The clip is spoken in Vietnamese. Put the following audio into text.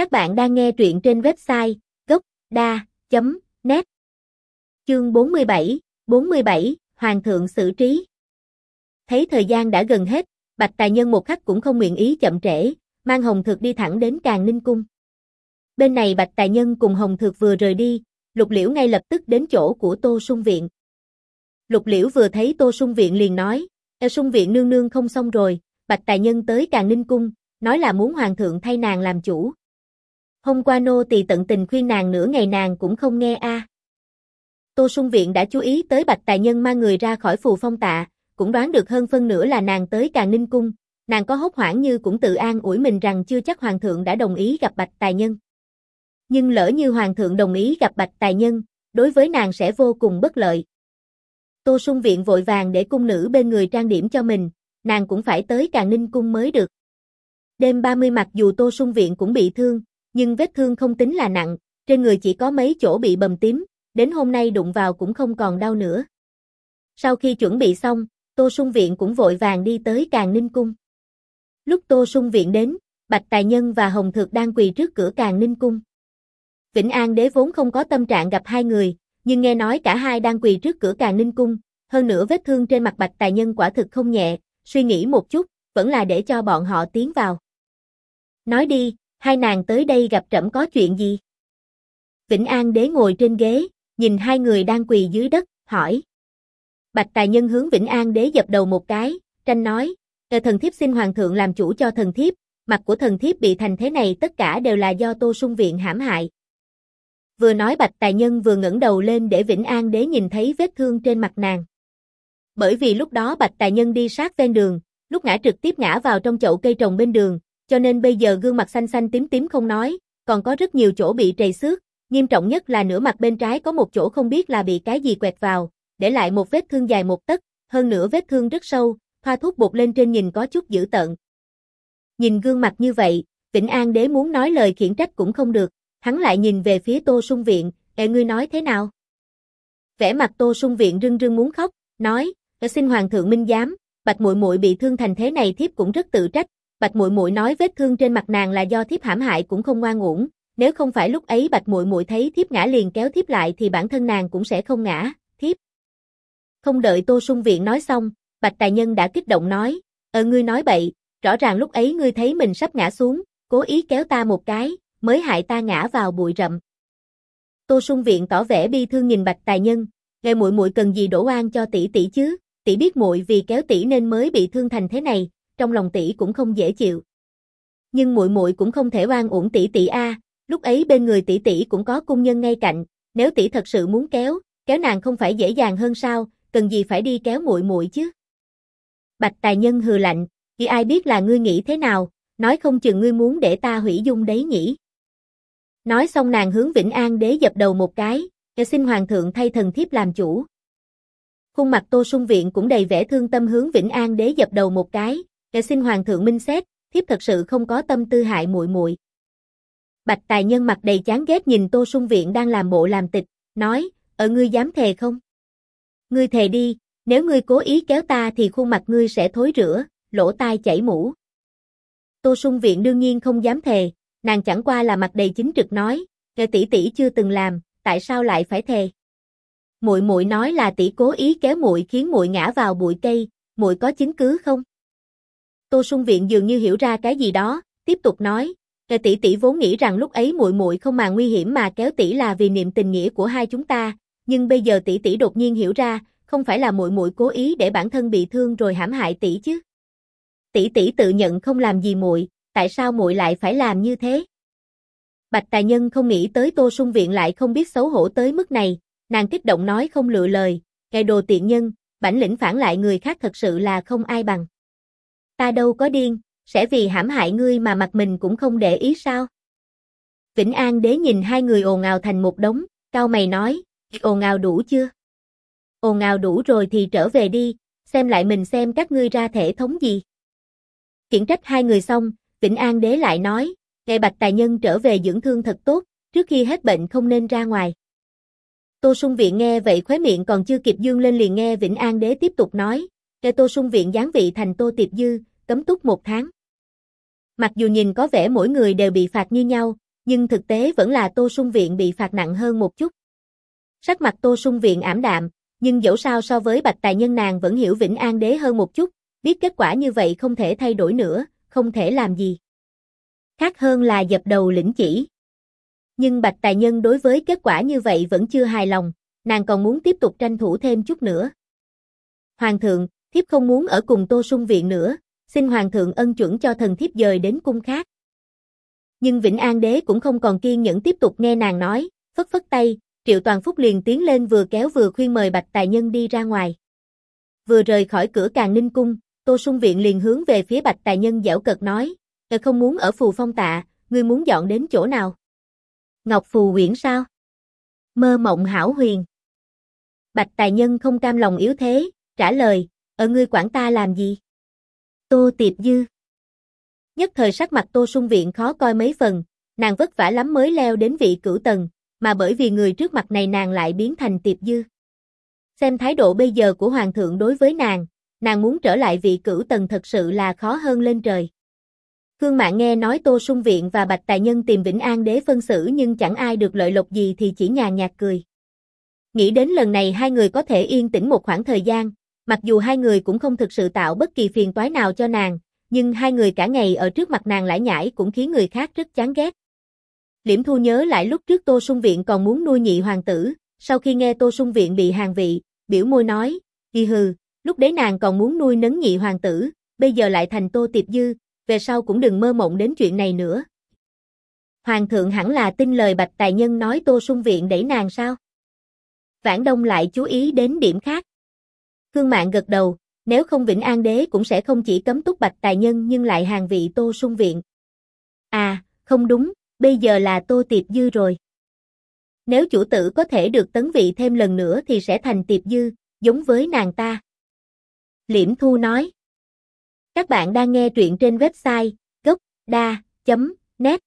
Các bạn đang nghe truyện trên website gốc.da.net Chương 47, 47, Hoàng thượng xử trí Thấy thời gian đã gần hết, Bạch Tài Nhân một khắc cũng không nguyện ý chậm trễ, mang Hồng Thược đi thẳng đến Càng Ninh Cung. Bên này Bạch Tài Nhân cùng Hồng Thược vừa rời đi, Lục Liễu ngay lập tức đến chỗ của Tô Sung Viện. Lục Liễu vừa thấy Tô Sung Viện liền nói, E Sung Viện nương nương không xong rồi, Bạch Tài Nhân tới Càng Ninh Cung, nói là muốn Hoàng thượng thay nàng làm chủ. Hôm qua nô tỳ tận tình khuyên nàng nửa ngày nàng cũng không nghe a. Tô Sung Viện đã chú ý tới Bạch Tài Nhân mang người ra khỏi phù phong tạ, cũng đoán được hơn phân nửa là nàng tới Càng Ninh Cung, nàng có hốt hoảng như cũng tự an ủi mình rằng chưa chắc Hoàng thượng đã đồng ý gặp Bạch Tài Nhân. Nhưng lỡ như Hoàng thượng đồng ý gặp Bạch Tài Nhân, đối với nàng sẽ vô cùng bất lợi. Tô Sung Viện vội vàng để cung nữ bên người trang điểm cho mình, nàng cũng phải tới Càng Ninh Cung mới được. Đêm 30 mặc dù Tô Sung Viện cũng bị thương, nhưng vết thương không tính là nặng, trên người chỉ có mấy chỗ bị bầm tím, đến hôm nay đụng vào cũng không còn đau nữa. Sau khi chuẩn bị xong, Tô Sung Viện cũng vội vàng đi tới Càng Ninh Cung. Lúc Tô Sung Viện đến, Bạch Tài Nhân và Hồng thực đang quỳ trước cửa Càng Ninh Cung. Vĩnh An đế vốn không có tâm trạng gặp hai người, nhưng nghe nói cả hai đang quỳ trước cửa Càng Ninh Cung, hơn nữa vết thương trên mặt Bạch Tài Nhân quả thực không nhẹ, suy nghĩ một chút, vẫn là để cho bọn họ tiến vào. Nói đi, hai nàng tới đây gặp trẫm có chuyện gì? Vĩnh An đế ngồi trên ghế, nhìn hai người đang quỳ dưới đất, hỏi. Bạch Tài Nhân hướng Vĩnh An đế dập đầu một cái, tranh nói, Ờ thần thiếp xin hoàng thượng làm chủ cho thần thiếp, mặt của thần thiếp bị thành thế này tất cả đều là do Tô Sung Viện hãm hại. Vừa nói Bạch Tài Nhân vừa ngẩng đầu lên để Vĩnh An đế nhìn thấy vết thương trên mặt nàng. Bởi vì lúc đó Bạch Tài Nhân đi sát ven đường, lúc ngã trực tiếp ngã vào trong chậu cây trồng bên đường, cho nên bây giờ gương mặt xanh xanh tím tím không nói, còn có rất nhiều chỗ bị trầy xước, nghiêm trọng nhất là nửa mặt bên trái có một chỗ không biết là bị cái gì quẹt vào, để lại một vết thương dài một tấc, hơn nữa vết thương rất sâu, thoa thuốc bột lên trên nhìn có chút dữ tợn. Nhìn gương mặt như vậy, Vĩnh An đế muốn nói lời khiển trách cũng không được, hắn lại nhìn về phía Tô Sung Viện, "Ê ngươi nói thế nào?" Vẻ mặt Tô Sung Viện rưng rưng muốn khóc, nói, "Xin hoàng thượng minh giám, Bạch Muội Muội bị thương thành thế này thiếp cũng rất tự trách, Bạch Muội Muội nói vết thương trên mặt nàng là do thiếp hãm hại cũng không ngoan uổng, nếu không phải lúc ấy Bạch Muội Muội thấy thiếp ngã liền kéo thiếp lại thì bản thân nàng cũng sẽ không ngã, thiếp." Không đợi Tô Sung Viện nói xong, Bạch Tài Nhân đã kích động nói, "Ờ ngươi nói bậy, rõ ràng lúc ấy ngươi thấy mình sắp ngã xuống, cố ý kéo ta một cái, mới hại ta ngã vào bụi rậm." Tô Sung Viện tỏ vẻ bi thương nhìn Bạch Tài Nhân, "Ngài muội muội cần gì đổ oan cho tỷ tỷ chứ? Tỷ biết muội vì kéo tỷ nên mới bị thương thành thế này, trong lòng tỷ cũng không dễ chịu. Nhưng muội muội cũng không thể oan uổng tỷ tỷ a, lúc ấy bên người tỷ tỷ cũng có cung nhân ngay cạnh, nếu tỷ thật sự muốn kéo, kéo nàng không phải dễ dàng hơn sao, cần gì phải đi kéo muội muội chứ? Bạch Tài Nhân hừ lạnh, thì ai biết là ngươi nghĩ thế nào, nói không chừng ngươi muốn để ta hủy dung đấy nhỉ?" Nói xong nàng hướng Vĩnh An đế dập đầu một cái, "Ta xin hoàng thượng thay thần thiếp làm chủ." Khuôn mặt Tô Sung Viện cũng đầy vẻ thương tâm hướng Vĩnh An đế dập đầu một cái, "Để xin hoàng thượng minh xét, thiếp thật sự không có tâm tư hại muội muội." Bạch Tài Nhân mặt đầy chán ghét nhìn Tô Sung Viện đang làm bộ làm tịch, nói, "Ở ngươi dám thề không?" "Ngươi thề đi, nếu ngươi cố ý kéo ta thì khuôn mặt ngươi sẽ thối rữa, lỗ tai chảy mũ." Tô Sung Viện đương nhiên không dám thề, nàng chẳng qua là mặt đầy chính trực nói, "Nghệ tỷ tỷ chưa từng làm, tại sao lại phải thề?" Muội muội nói là tỷ cố ý kéo muội khiến muội ngã vào bụi cây, muội có chứng cứ không? Tô Sung Viện dường như hiểu ra cái gì đó, tiếp tục nói, "Kẻ tỷ tỷ vốn nghĩ rằng lúc ấy muội muội không mà nguy hiểm mà kéo tỷ là vì niệm tình nghĩa của hai chúng ta, nhưng bây giờ tỷ tỷ đột nhiên hiểu ra, không phải là muội muội cố ý để bản thân bị thương rồi hãm hại tỷ chứ? Tỷ tỷ tự nhận không làm gì muội, tại sao muội lại phải làm như thế?" Bạch Tài Nhân không nghĩ tới Tô Sung Viện lại không biết xấu hổ tới mức này, nàng kích động nói không lựa lời, "Kẻ đồ tiện nhân, bản lĩnh phản lại người khác thật sự là không ai bằng." Ta đâu có điên, sẽ vì hãm hại ngươi mà mặt mình cũng không để ý sao? Vĩnh An đế nhìn hai người ồn ào thành một đống, cao mày nói, ồn ào đủ chưa? Ồn ào đủ rồi thì trở về đi, xem lại mình xem các ngươi ra thể thống gì. Khiển trách hai người xong, Vĩnh An đế lại nói, ngày bạch tài nhân trở về dưỡng thương thật tốt, trước khi hết bệnh không nên ra ngoài. Tô Sung Viện nghe vậy khóe miệng còn chưa kịp dương lên liền nghe Vĩnh An đế tiếp tục nói, Kẻ Tô Sung Viện giáng vị thành Tô Tiệp Dư, cấm túc một tháng. Mặc dù nhìn có vẻ mỗi người đều bị phạt như nhau, nhưng thực tế vẫn là Tô Sung Viện bị phạt nặng hơn một chút. Sắc mặt Tô Sung Viện ảm đạm, nhưng dẫu sao so với bạch tài nhân nàng vẫn hiểu Vĩnh An Đế hơn một chút, biết kết quả như vậy không thể thay đổi nữa, không thể làm gì. Khác hơn là dập đầu lĩnh chỉ. Nhưng bạch tài nhân đối với kết quả như vậy vẫn chưa hài lòng, nàng còn muốn tiếp tục tranh thủ thêm chút nữa. Hoàng thượng, thiếp không muốn ở cùng Tô Sung Viện nữa, xin Hoàng thượng ân chuẩn cho thần thiếp dời đến cung khác. Nhưng Vĩnh An Đế cũng không còn kiên nhẫn tiếp tục nghe nàng nói, phất phất tay, Triệu Toàn Phúc liền tiến lên vừa kéo vừa khuyên mời Bạch Tài Nhân đi ra ngoài. Vừa rời khỏi cửa càng ninh cung, Tô Sung Viện liền hướng về phía Bạch Tài Nhân dẻo cợt nói, "Tôi không muốn ở phù phong tạ, ngươi muốn dọn đến chỗ nào?" Ngọc Phù Uyển sao? Mơ mộng hảo huyền. Bạch Tài Nhân không cam lòng yếu thế, trả lời, "Ở ngươi quản ta làm gì?" Tô Tiệp Dư. Nhất thời sắc mặt Tô Sung Viện khó coi mấy phần, nàng vất vả lắm mới leo đến vị cửu tầng, mà bởi vì người trước mặt này nàng lại biến thành Tiệp Dư. Xem thái độ bây giờ của Hoàng thượng đối với nàng, nàng muốn trở lại vị cửu tầng thật sự là khó hơn lên trời. Khương Mạng nghe nói Tô Sung Viện và Bạch Tài Nhân tìm Vĩnh An đế phân xử nhưng chẳng ai được lợi lộc gì thì chỉ nhàn nhạt cười. Nghĩ đến lần này hai người có thể yên tĩnh một khoảng thời gian, mặc dù hai người cũng không thực sự tạo bất kỳ phiền toái nào cho nàng, nhưng hai người cả ngày ở trước mặt nàng lải nhải cũng khiến người khác rất chán ghét. Liễm Thu nhớ lại lúc trước Tô Sung Viện còn muốn nuôi nhị hoàng tử, sau khi nghe Tô Sung Viện bị hàng vị, biểu môi nói, hi hừ, lúc đấy nàng còn muốn nuôi nấng nhị hoàng tử, bây giờ lại thành Tô Tiệp Dư, về sau cũng đừng mơ mộng đến chuyện này nữa. Hoàng thượng hẳn là tin lời bạch tài nhân nói Tô Sung Viện đẩy nàng sao? Vãn Đông lại chú ý đến điểm khác. Khương Mạn gật đầu, nếu không Vĩnh An Đế cũng sẽ không chỉ cấm túc bạch tài nhân nhưng lại hàng vị Tô Sung Viện. À, không đúng, bây giờ là Tô Tiệp Dư rồi. Nếu chủ tử có thể được tấn vị thêm lần nữa thì sẽ thành Tiệp Dư, giống với nàng ta. Liễm Thu nói. Các bạn đang nghe truyện trên website gocda.net